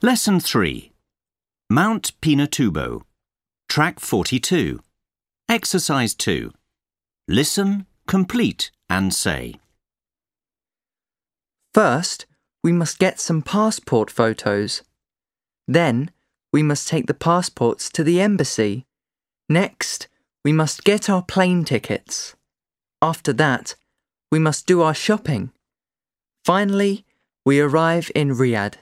Lesson 3 Mount Pinatubo. Track 42. Exercise 2. Listen, complete, and say. First, we must get some passport photos. Then, we must take the passports to the embassy. Next, we must get our plane tickets. After that, we must do our shopping. Finally, we arrive in Riyadh.